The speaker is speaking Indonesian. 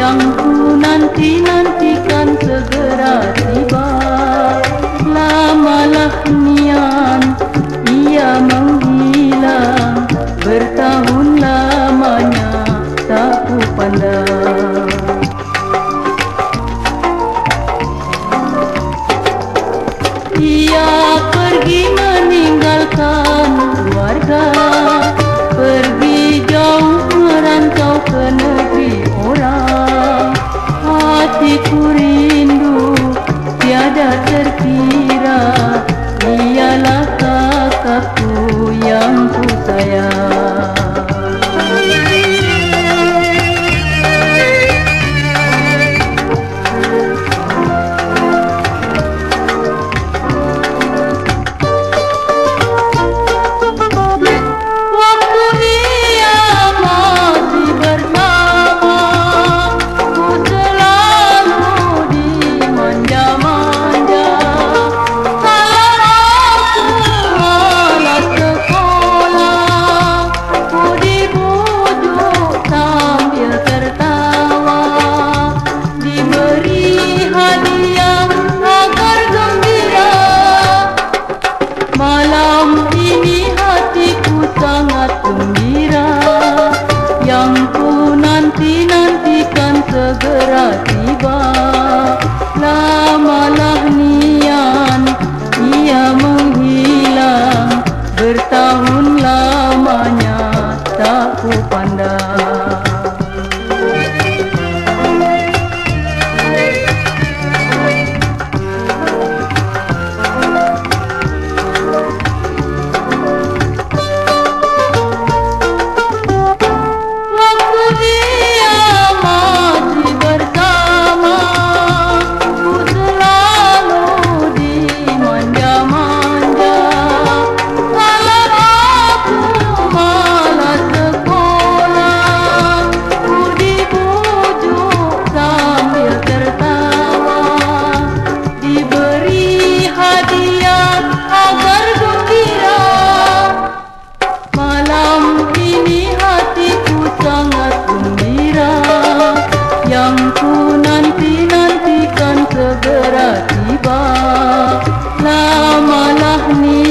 yang ku nanti-nantikan segera tiba. Lamalah nian ia menghilang. Bertahun lamanya tak ku pandang Ia pergi meninggalkan warga. तिभा रामली